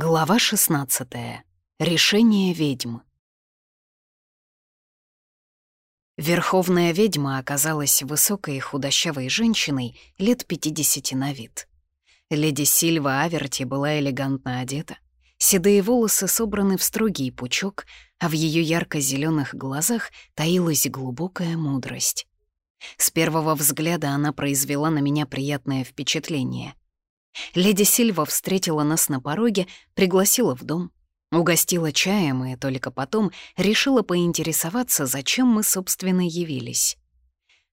Глава 16. Решение ведьм. Верховная ведьма оказалась высокой и худощавой женщиной лет 50 на вид. Леди Сильва Аверти была элегантно одета. Седые волосы собраны в строгий пучок, а в ее ярко зеленых глазах таилась глубокая мудрость. С первого взгляда она произвела на меня приятное впечатление — Леди Сильва встретила нас на пороге, пригласила в дом, угостила чаем и только потом решила поинтересоваться, зачем мы, собственно, явились.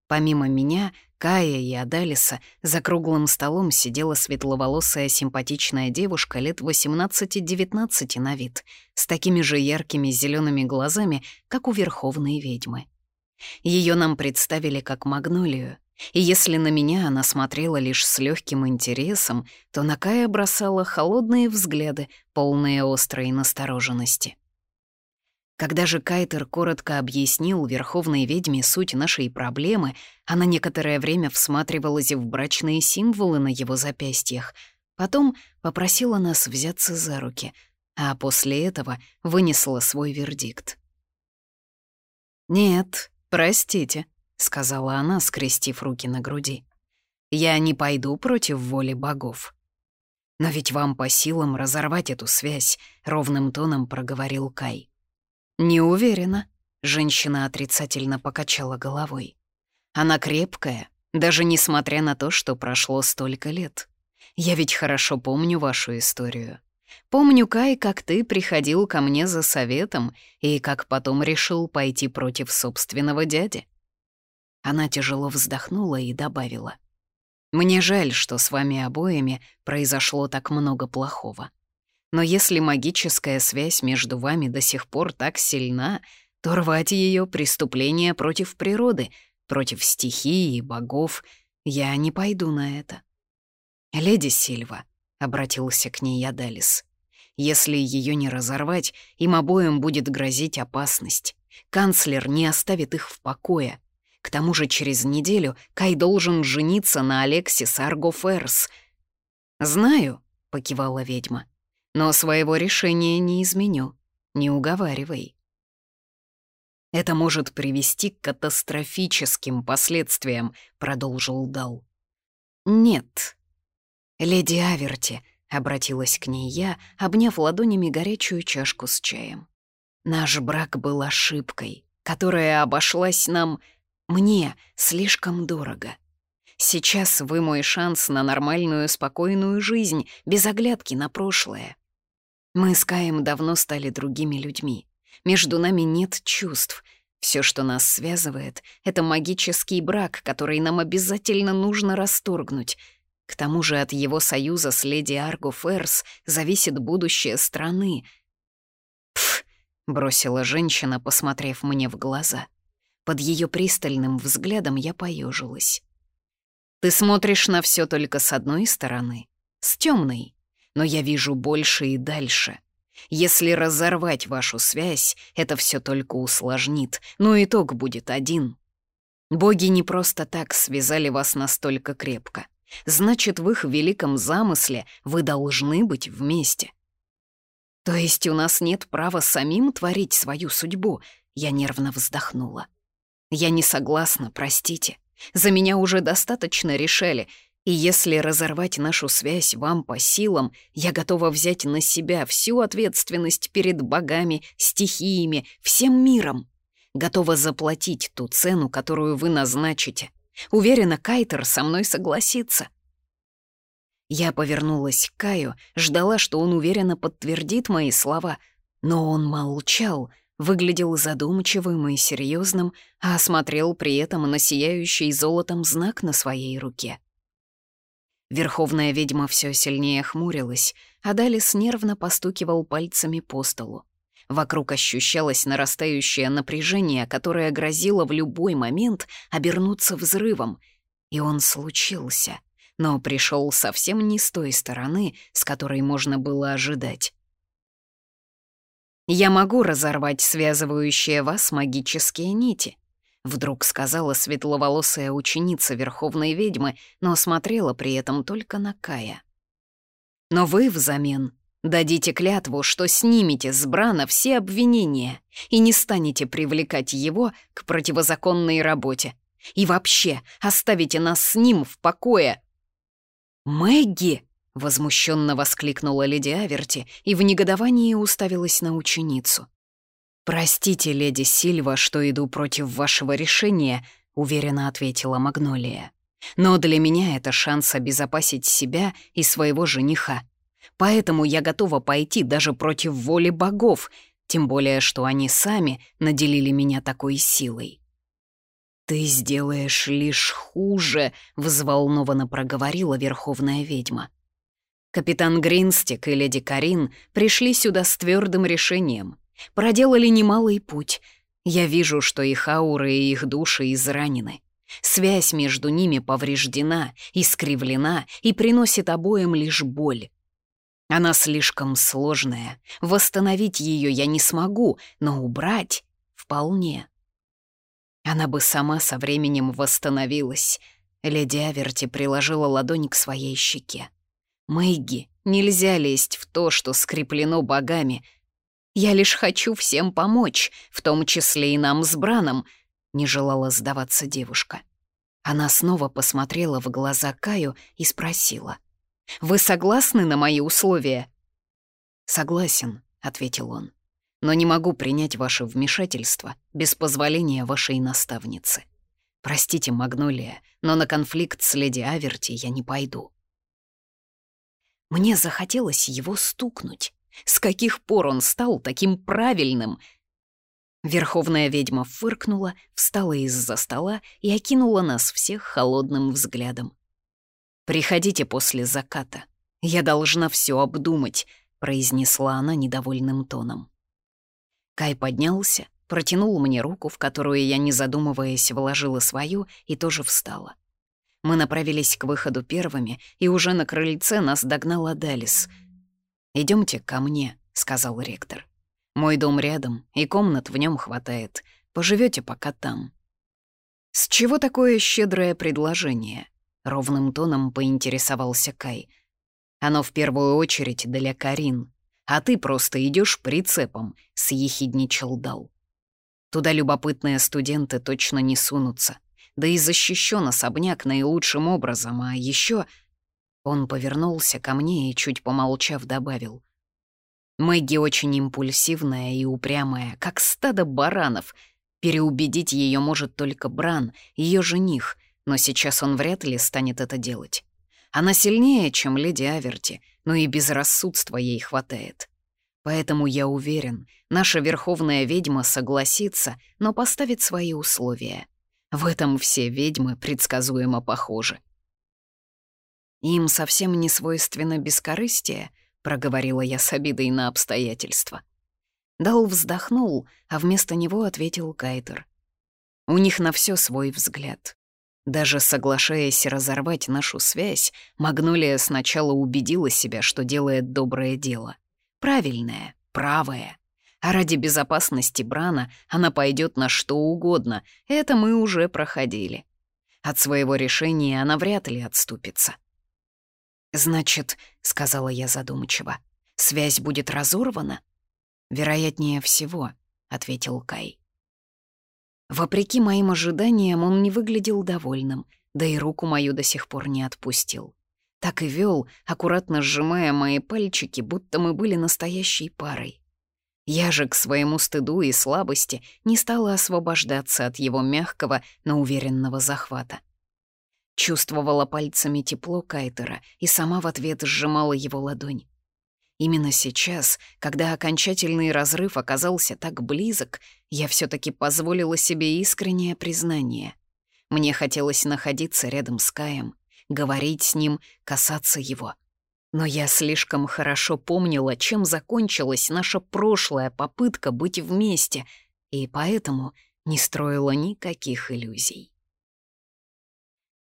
Помимо меня, Кая и Адалиса за круглым столом сидела светловолосая симпатичная девушка лет 18-19 на вид, с такими же яркими зелеными глазами, как у верховной ведьмы. Ее нам представили как Магнолию, и если на меня она смотрела лишь с легким интересом, то на Кая бросала холодные взгляды, полные острой настороженности. Когда же Кайтер коротко объяснил Верховной ведьме суть нашей проблемы, она некоторое время всматривалась в брачные символы на его запястьях, потом попросила нас взяться за руки, а после этого вынесла свой вердикт. «Нет, простите», — сказала она, скрестив руки на груди. «Я не пойду против воли богов». «Но ведь вам по силам разорвать эту связь», — ровным тоном проговорил Кай. «Не уверена», — женщина отрицательно покачала головой. «Она крепкая, даже несмотря на то, что прошло столько лет. Я ведь хорошо помню вашу историю. Помню, Кай, как ты приходил ко мне за советом и как потом решил пойти против собственного дяди. Она тяжело вздохнула и добавила. «Мне жаль, что с вами обоими произошло так много плохого. Но если магическая связь между вами до сих пор так сильна, то рвать ее преступление против природы, против стихии и богов. Я не пойду на это». «Леди Сильва», — обратился к ней Ядалис, — «если ее не разорвать, им обоим будет грозить опасность. Канцлер не оставит их в покое, к тому же через неделю Кай должен жениться на Алексе Сарго Ферс. «Знаю», — покивала ведьма, — «но своего решения не изменю. Не уговаривай». «Это может привести к катастрофическим последствиям», — продолжил Дал. «Нет». «Леди Аверти», — обратилась к ней я, обняв ладонями горячую чашку с чаем. «Наш брак был ошибкой, которая обошлась нам мне слишком дорого. Сейчас вы мой шанс на нормальную, спокойную жизнь, без оглядки на прошлое. Мы с Каем давно стали другими людьми. Между нами нет чувств. Все, что нас связывает, — это магический брак, который нам обязательно нужно расторгнуть. К тому же от его союза с леди Арго Ферс зависит будущее страны. «Пф!» — бросила женщина, посмотрев мне в глаза — под ее пристальным взглядом я поежилась. «Ты смотришь на все только с одной стороны, с темной, но я вижу больше и дальше. Если разорвать вашу связь, это все только усложнит, но итог будет один. Боги не просто так связали вас настолько крепко. Значит, в их великом замысле вы должны быть вместе. То есть у нас нет права самим творить свою судьбу, я нервно вздохнула. Я не согласна, простите. За меня уже достаточно решали, и если разорвать нашу связь вам по силам, я готова взять на себя всю ответственность перед богами, стихиями, всем миром. Готова заплатить ту цену, которую вы назначите. Уверена, Кайтер со мной согласится. Я повернулась к Каю, ждала, что он уверенно подтвердит мои слова, но он молчал — выглядел задумчивым и серьезным, а осмотрел при этом на сияющий золотом знак на своей руке. Верховная ведьма все сильнее хмурилась, а Далис нервно постукивал пальцами по столу. Вокруг ощущалось нарастающее напряжение, которое грозило в любой момент обернуться взрывом. И он случился, но пришел совсем не с той стороны, с которой можно было ожидать. «Я могу разорвать связывающие вас магические нити», — вдруг сказала светловолосая ученица Верховной ведьмы, но смотрела при этом только на Кая. «Но вы взамен Дадите клятву, что снимете с Брана все обвинения и не станете привлекать его к противозаконной работе. И вообще оставите нас с ним в покое». «Мэгги!» — возмущенно воскликнула леди Аверти и в негодовании уставилась на ученицу. «Простите, леди Сильва, что иду против вашего решения», — уверенно ответила Магнолия. «Но для меня это шанс обезопасить себя и своего жениха. Поэтому я готова пойти даже против воли богов, тем более что они сами наделили меня такой силой. «Ты сделаешь лишь хуже», — взволнованно проговорила верховная ведьма. Капитан Гринстик и леди Карин пришли сюда с твердым решением. Проделали немалый путь. Я вижу, что их ауры и их души изранены. Связь между ними повреждена, искривлена и приносит обоим лишь боль. Она слишком сложная. Восстановить ее я не смогу, но убрать — вполне. Она бы сама со временем восстановилась. Леди Аверти приложила ладонь к своей щеке. «Мэгги, нельзя лезть в то, что скреплено богами. Я лишь хочу всем помочь, в том числе и нам с Браном», — не желала сдаваться девушка. Она снова посмотрела в глаза Каю и спросила. Вы согласны на мои условия?» «Согласен», — ответил он. «Но не могу принять ваше вмешательство без позволения вашей наставницы. Простите, Магнолия, но на конфликт с леди Аверти я не пойду». Мне захотелось его стукнуть. С каких пор он стал таким правильным? Верховная ведьма фыркнула, встала из-за стола и окинула нас всех холодным взглядом. «Приходите после заката. Я должна все обдумать», — произнесла она недовольным тоном. Кай поднялся, протянул мне руку, в которую я, не задумываясь, вложила свою, и тоже встала. Мы направились к выходу первыми, и уже на крыльце нас догнала Далис. Идемте ко мне», — сказал ректор. «Мой дом рядом, и комнат в нем хватает. Поживете пока там». «С чего такое щедрое предложение?» Ровным тоном поинтересовался Кай. «Оно в первую очередь для Карин, а ты просто идешь прицепом», — съехидничал Дал. «Туда любопытные студенты точно не сунутся, да и защищен особняк наилучшим образом, а еще...» Он повернулся ко мне и, чуть помолчав, добавил. «Мэгги очень импульсивная и упрямая, как стадо баранов. Переубедить ее может только Бран, ее жених, но сейчас он вряд ли станет это делать. Она сильнее, чем леди Аверти, но и безрассудства ей хватает. Поэтому я уверен, наша верховная ведьма согласится, но поставит свои условия. В этом все ведьмы предсказуемо похожи. «Им совсем не свойственно бескорыстие», — проговорила я с обидой на обстоятельства. Дал вздохнул, а вместо него ответил Кайтер. «У них на все свой взгляд. Даже соглашаясь разорвать нашу связь, Магнолия сначала убедила себя, что делает доброе дело. Правильное, правое. А ради безопасности Брана она пойдет на что угодно, это мы уже проходили. От своего решения она вряд ли отступится. «Значит, — сказала я задумчиво, — связь будет разорвана?» «Вероятнее всего», — ответил Кай. Вопреки моим ожиданиям, он не выглядел довольным, да и руку мою до сих пор не отпустил. Так и вел, аккуратно сжимая мои пальчики, будто мы были настоящей парой. Я же к своему стыду и слабости не стала освобождаться от его мягкого, но уверенного захвата. Чувствовала пальцами тепло Кайтера и сама в ответ сжимала его ладонь. Именно сейчас, когда окончательный разрыв оказался так близок, я все таки позволила себе искреннее признание. Мне хотелось находиться рядом с Каем, говорить с ним, касаться его. Но я слишком хорошо помнила, чем закончилась наша прошлая попытка быть вместе, и поэтому не строила никаких иллюзий.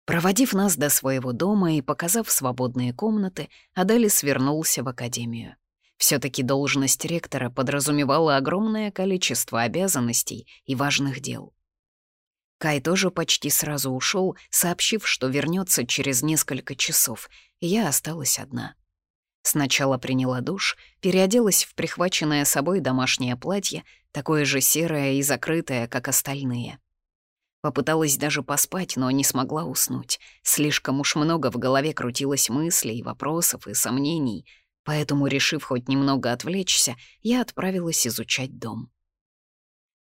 Проводив нас до своего дома и показав свободные комнаты, Адалис вернулся в академию. все таки должность ректора подразумевала огромное количество обязанностей и важных дел. Кай тоже почти сразу ушел, сообщив, что вернется через несколько часов, я осталась одна. Сначала приняла душ, переоделась в прихваченное собой домашнее платье, такое же серое и закрытое, как остальные. Попыталась даже поспать, но не смогла уснуть. Слишком уж много в голове крутилось мыслей, вопросов и сомнений, поэтому, решив хоть немного отвлечься, я отправилась изучать дом.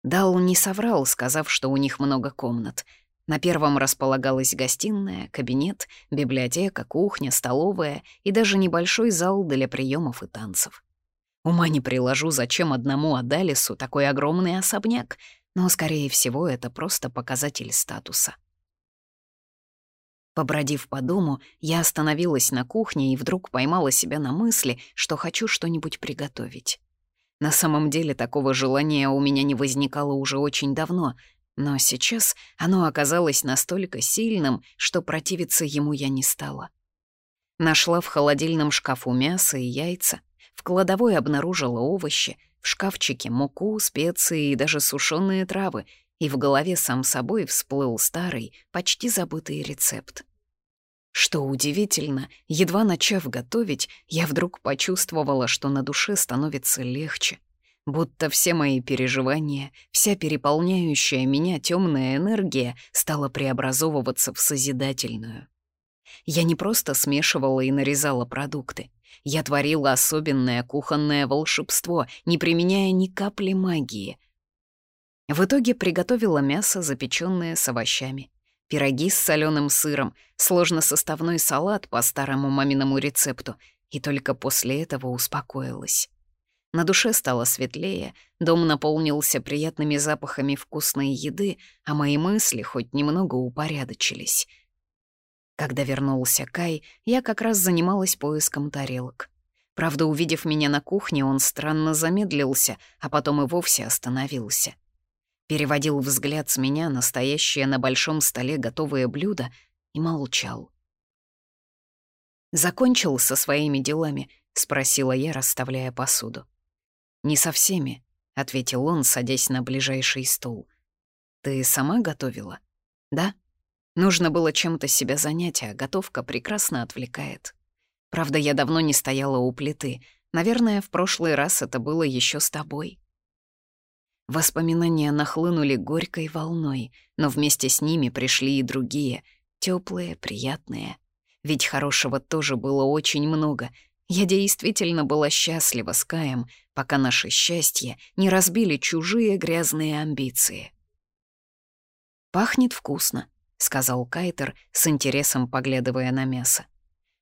Дал не соврал, сказав, что у них много комнат. На первом располагалась гостиная, кабинет, библиотека, кухня, столовая и даже небольшой зал для приемов и танцев. Ума не приложу, зачем одному Адалису такой огромный особняк, но, скорее всего, это просто показатель статуса. Побродив по дому, я остановилась на кухне и вдруг поймала себя на мысли, что хочу что-нибудь приготовить. На самом деле такого желания у меня не возникало уже очень давно, но сейчас оно оказалось настолько сильным, что противиться ему я не стала. Нашла в холодильном шкафу мясо и яйца, в кладовой обнаружила овощи, в шкафчике муку, специи и даже сушеные травы, и в голове сам собой всплыл старый, почти забытый рецепт. Что удивительно, едва начав готовить, я вдруг почувствовала, что на душе становится легче. Будто все мои переживания, вся переполняющая меня темная энергия стала преобразовываться в созидательную. Я не просто смешивала и нарезала продукты. Я творила особенное кухонное волшебство, не применяя ни капли магии. В итоге приготовила мясо, запеченное с овощами, пироги с соленым сыром, сложносоставной салат по старому маминому рецепту, и только после этого успокоилась. На душе стало светлее, дом наполнился приятными запахами вкусной еды, а мои мысли хоть немного упорядочились — когда вернулся Кай, я как раз занималась поиском тарелок. Правда, увидев меня на кухне, он странно замедлился, а потом и вовсе остановился. Переводил взгляд с меня на стоящее на большом столе готовое блюдо и молчал. «Закончил со своими делами?» — спросила я, расставляя посуду. «Не со всеми», — ответил он, садясь на ближайший стул. «Ты сама готовила?» «Да?» Нужно было чем-то себя занять, а готовка прекрасно отвлекает. Правда, я давно не стояла у плиты. Наверное, в прошлый раз это было еще с тобой. Воспоминания нахлынули горькой волной, но вместе с ними пришли и другие, теплые, приятные. Ведь хорошего тоже было очень много. Я действительно была счастлива с Каем, пока наше счастье не разбили чужие грязные амбиции. Пахнет вкусно. — сказал Кайтер, с интересом поглядывая на мясо.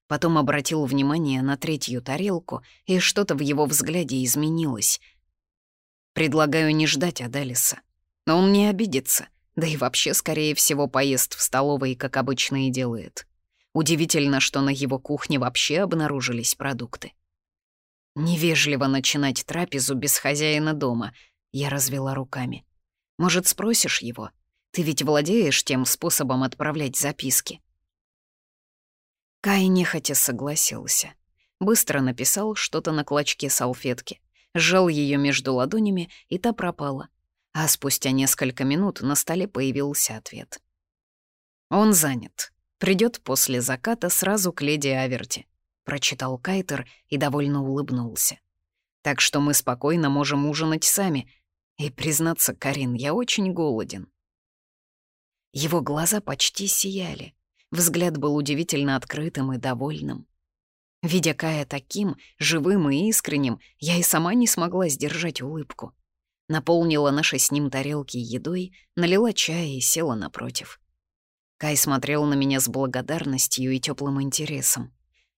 Потом обратил внимание на третью тарелку, и что-то в его взгляде изменилось. «Предлагаю не ждать Адалиса. Но он не обидится, да и вообще, скорее всего, поест в столовой, как обычно и делает. Удивительно, что на его кухне вообще обнаружились продукты. Невежливо начинать трапезу без хозяина дома. Я развела руками. Может, спросишь его?» Ты ведь владеешь тем способом отправлять записки?» Кай нехотя согласился. Быстро написал что-то на клочке салфетки, сжал ее между ладонями, и та пропала. А спустя несколько минут на столе появился ответ. «Он занят. Придет после заката сразу к леди Аверти», — прочитал Кайтер и довольно улыбнулся. «Так что мы спокойно можем ужинать сами. И, признаться, Карин, я очень голоден». Его глаза почти сияли. Взгляд был удивительно открытым и довольным. Видя Кая таким, живым и искренним, я и сама не смогла сдержать улыбку. Наполнила наши с ним тарелки едой, налила чая и села напротив. Кай смотрел на меня с благодарностью и теплым интересом.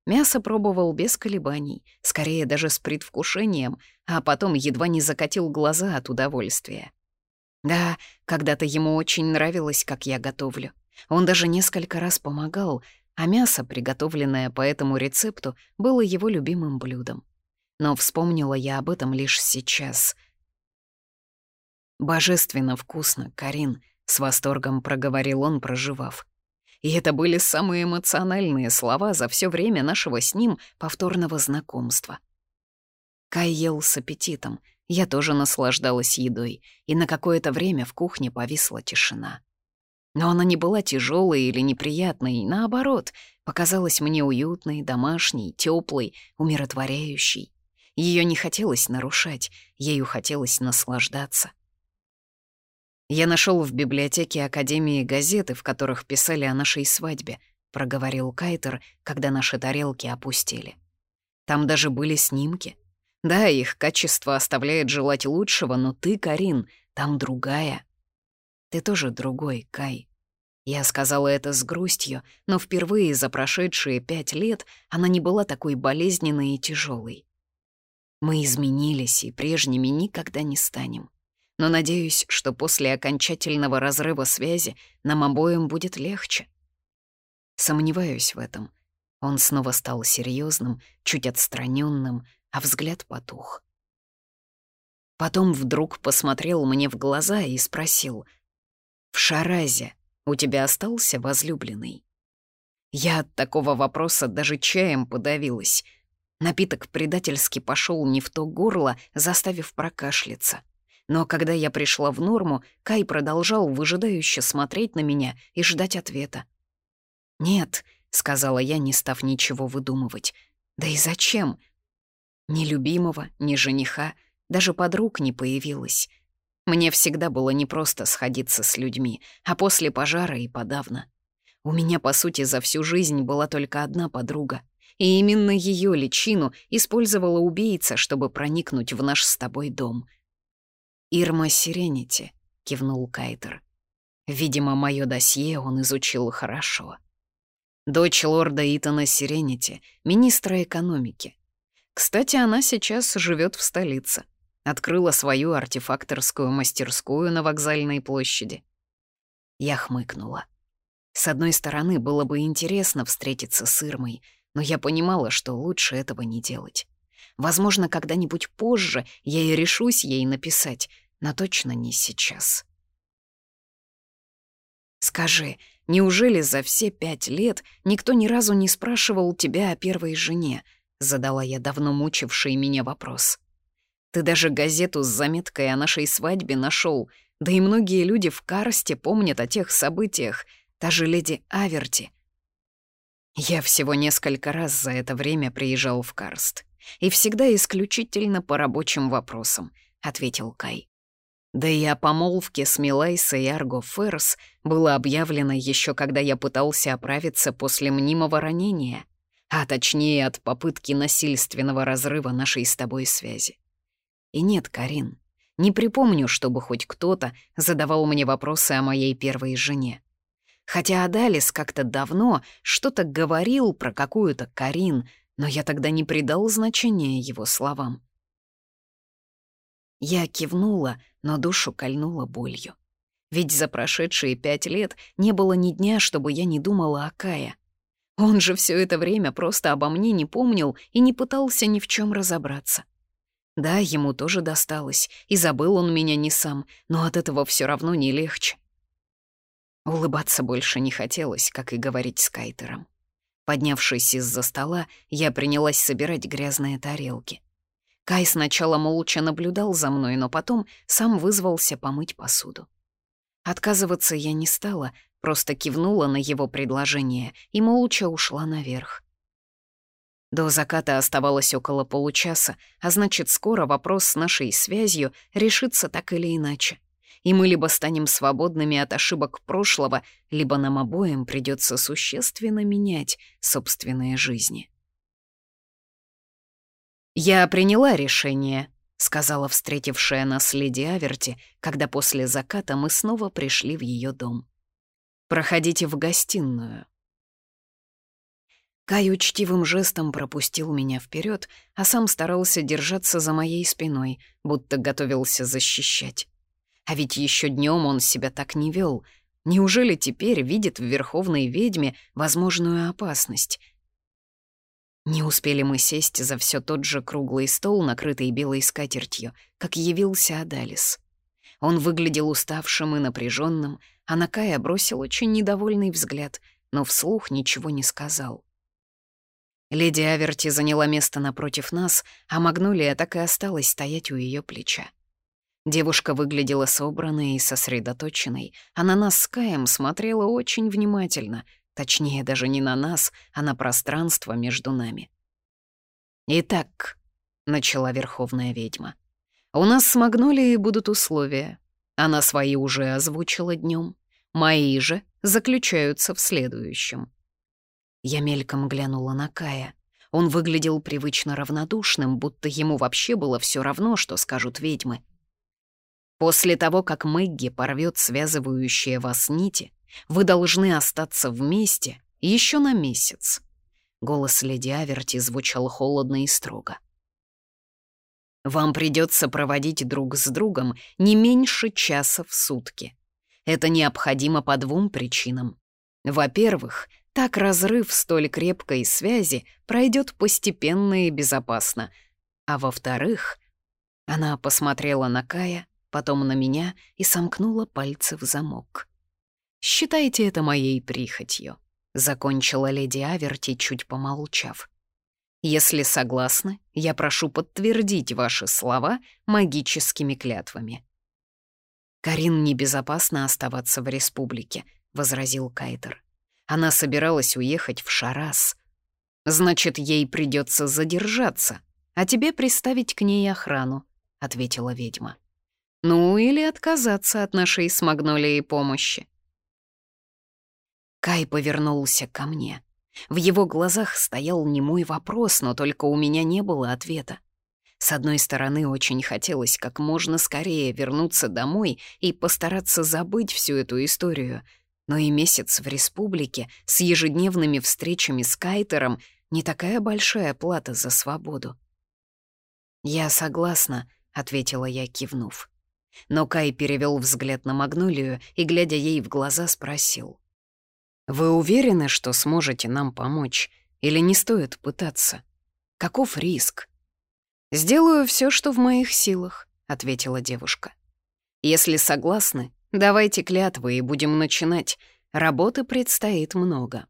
Мясо пробовал без колебаний, скорее даже с предвкушением, а потом едва не закатил глаза от удовольствия. Да, когда-то ему очень нравилось, как я готовлю. Он даже несколько раз помогал, а мясо, приготовленное по этому рецепту, было его любимым блюдом. Но вспомнила я об этом лишь сейчас. «Божественно вкусно, Карин», — с восторгом проговорил он, проживав. И это были самые эмоциональные слова за все время нашего с ним повторного знакомства. Кай ел с аппетитом — я тоже наслаждалась едой, и на какое-то время в кухне повисла тишина. Но она не была тяжелой или неприятной, наоборот, показалась мне уютной, домашней, теплой, умиротворяющей. Ее не хотелось нарушать, ею хотелось наслаждаться. «Я нашел в библиотеке Академии газеты, в которых писали о нашей свадьбе», — проговорил Кайтер, когда наши тарелки опустили. «Там даже были снимки. Да, их качество оставляет желать лучшего, но ты, Карин, там другая. Ты тоже другой, Кай». Я сказала это с грустью, но впервые за прошедшие пять лет она не была такой болезненной и тяжелой. Мы изменились и прежними никогда не станем но надеюсь, что после окончательного разрыва связи нам обоим будет легче. Сомневаюсь в этом. Он снова стал серьезным, чуть отстраненным, а взгляд потух. Потом вдруг посмотрел мне в глаза и спросил, «В Шаразе у тебя остался возлюбленный?» Я от такого вопроса даже чаем подавилась. Напиток предательски пошел не в то горло, заставив прокашляться. Но когда я пришла в норму, Кай продолжал выжидающе смотреть на меня и ждать ответа. «Нет», — сказала я, не став ничего выдумывать. «Да и зачем?» Ни любимого, ни жениха, даже подруг не появилось. Мне всегда было непросто сходиться с людьми, а после пожара и подавно. У меня, по сути, за всю жизнь была только одна подруга, и именно ее личину использовала убийца, чтобы проникнуть в наш с тобой дом — «Ирма Сиренити», — кивнул Кайтер. Видимо, мое досье он изучил хорошо. Дочь лорда Итана Сиренити, министра экономики. Кстати, она сейчас живет в столице. Открыла свою артефакторскую мастерскую на вокзальной площади. Я хмыкнула. С одной стороны, было бы интересно встретиться с Ирмой, но я понимала, что лучше этого не делать. Возможно, когда-нибудь позже я и решусь ей написать, но точно не сейчас. «Скажи, неужели за все пять лет никто ни разу не спрашивал тебя о первой жене?» — задала я давно мучивший меня вопрос. «Ты даже газету с заметкой о нашей свадьбе нашел, да и многие люди в Карсте помнят о тех событиях, та же леди Аверти». Я всего несколько раз за это время приезжал в Карст. И всегда исключительно по рабочим вопросам», — ответил Кай. Да и о помолвке с Милайсой и Арго Ферс было объявлено еще когда я пытался оправиться после мнимого ранения, а точнее от попытки насильственного разрыва нашей с тобой связи. И нет, Карин, не припомню, чтобы хоть кто-то задавал мне вопросы о моей первой жене. Хотя Адалис как-то давно что-то говорил про какую-то Карин, но я тогда не придал значения его словам. Я кивнула, но душу кольнула болью. Ведь за прошедшие пять лет не было ни дня, чтобы я не думала о Кае. Он же все это время просто обо мне не помнил и не пытался ни в чем разобраться. Да, ему тоже досталось, и забыл он меня не сам, но от этого все равно не легче. Улыбаться больше не хотелось, как и говорить с Кайтером. Поднявшись из-за стола, я принялась собирать грязные тарелки. Кай сначала молча наблюдал за мной, но потом сам вызвался помыть посуду. Отказываться я не стала, просто кивнула на его предложение и молча ушла наверх. До заката оставалось около получаса, а значит, скоро вопрос с нашей связью решится так или иначе и мы либо станем свободными от ошибок прошлого, либо нам обоим придется существенно менять собственные жизни. «Я приняла решение», — сказала встретившая нас леди Аверти, когда после заката мы снова пришли в ее дом. «Проходите в гостиную». Кай учтивым жестом пропустил меня вперед, а сам старался держаться за моей спиной, будто готовился защищать. А ведь еще днем он себя так не вел. Неужели теперь видит в Верховной Ведьме возможную опасность? Не успели мы сесть за все тот же круглый стол, накрытый белой скатертью, как явился Адалис. Он выглядел уставшим и напряженным, а на Кая бросил очень недовольный взгляд, но вслух ничего не сказал. Леди Аверти заняла место напротив нас, а Магнолия так и осталась стоять у ее плеча. Девушка выглядела собранной и сосредоточенной, а на нас с Каем смотрела очень внимательно, точнее, даже не на нас, а на пространство между нами. «Итак», — начала Верховная Ведьма, — «у нас с Магнолией будут условия. Она свои уже озвучила днем, мои же заключаются в следующем». Я мельком глянула на Кая. Он выглядел привычно равнодушным, будто ему вообще было все равно, что скажут ведьмы. После того, как Мэгги порвет связывающие вас нити, вы должны остаться вместе еще на месяц. Голос леди Аверти звучал холодно и строго. Вам придется проводить друг с другом не меньше часа в сутки. Это необходимо по двум причинам. Во-первых, так разрыв столь крепкой связи пройдет постепенно и безопасно. А во-вторых, она посмотрела на Кая, потом на меня и сомкнула пальцы в замок. «Считайте это моей прихотью», — закончила леди Аверти, чуть помолчав. «Если согласны, я прошу подтвердить ваши слова магическими клятвами». «Карин небезопасно оставаться в республике», — возразил Кайтер. «Она собиралась уехать в Шарас. Значит, ей придется задержаться, а тебе приставить к ней охрану», — ответила ведьма. Ну, или отказаться от нашей с Магнолией помощи. Кай повернулся ко мне. В его глазах стоял немой вопрос, но только у меня не было ответа. С одной стороны, очень хотелось как можно скорее вернуться домой и постараться забыть всю эту историю, но и месяц в республике с ежедневными встречами с Кайтером не такая большая плата за свободу. «Я согласна», — ответила я, кивнув. Но Кай перевел взгляд на Магнолию и, глядя ей в глаза, спросил. «Вы уверены, что сможете нам помочь? Или не стоит пытаться? Каков риск?» «Сделаю все, что в моих силах», — ответила девушка. «Если согласны, давайте клятвы и будем начинать. Работы предстоит много».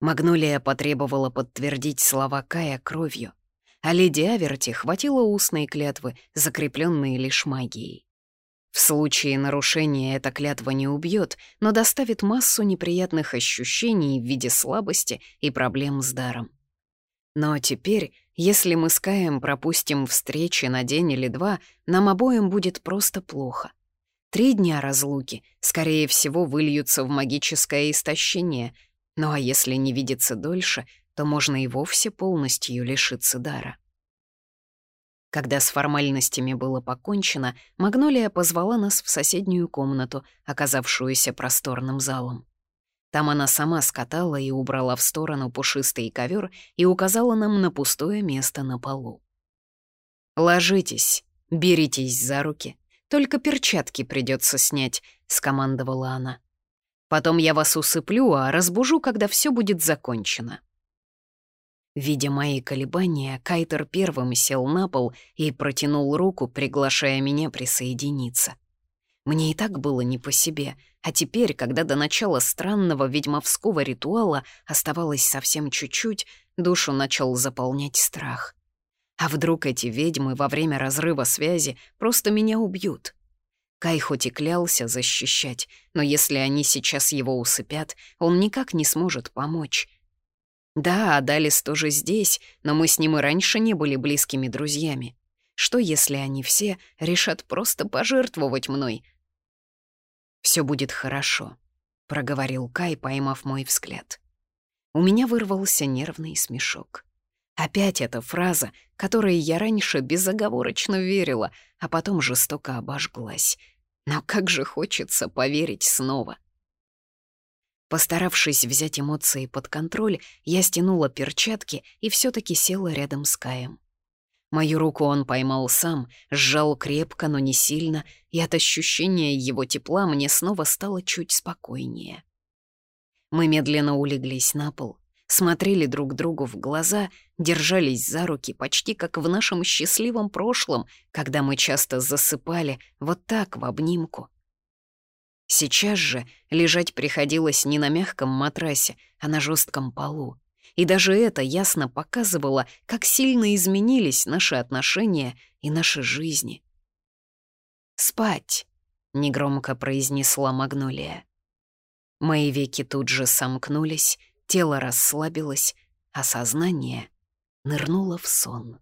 Магнолия потребовала подтвердить слова Кая кровью а леди Аверти хватило устной клятвы, закрепленной лишь магией. В случае нарушения эта клятва не убьет, но доставит массу неприятных ощущений в виде слабости и проблем с даром. Но теперь, если мы с Каем пропустим встречи на день или два, нам обоим будет просто плохо. Три дня разлуки, скорее всего, выльются в магическое истощение, ну а если не видеться дольше — то можно и вовсе полностью лишиться дара. Когда с формальностями было покончено, Магнолия позвала нас в соседнюю комнату, оказавшуюся просторным залом. Там она сама скатала и убрала в сторону пушистый ковер и указала нам на пустое место на полу. «Ложитесь, беритесь за руки, только перчатки придется снять», — скомандовала она. «Потом я вас усыплю, а разбужу, когда все будет закончено». Видя мои колебания, Кайтер первым сел на пол и протянул руку, приглашая меня присоединиться. Мне и так было не по себе, а теперь, когда до начала странного ведьмовского ритуала оставалось совсем чуть-чуть, душу начал заполнять страх. А вдруг эти ведьмы во время разрыва связи просто меня убьют? Кай хоть и клялся защищать, но если они сейчас его усыпят, он никак не сможет помочь. Да, Адалис тоже здесь, но мы с ним и раньше не были близкими друзьями. Что, если они все решат просто пожертвовать мной? Все будет хорошо», — проговорил Кай, поймав мой взгляд. У меня вырвался нервный смешок. Опять эта фраза, которой я раньше безоговорочно верила, а потом жестоко обожглась. Но как же хочется поверить снова. Постаравшись взять эмоции под контроль, я стянула перчатки и все таки села рядом с Каем. Мою руку он поймал сам, сжал крепко, но не сильно, и от ощущения его тепла мне снова стало чуть спокойнее. Мы медленно улеглись на пол, смотрели друг другу в глаза, держались за руки, почти как в нашем счастливом прошлом, когда мы часто засыпали вот так в обнимку. Сейчас же лежать приходилось не на мягком матрасе, а на жестком полу. И даже это ясно показывало, как сильно изменились наши отношения и наши жизни. «Спать!» — негромко произнесла Магнолия. Мои веки тут же сомкнулись, тело расслабилось, а сознание нырнуло в сон.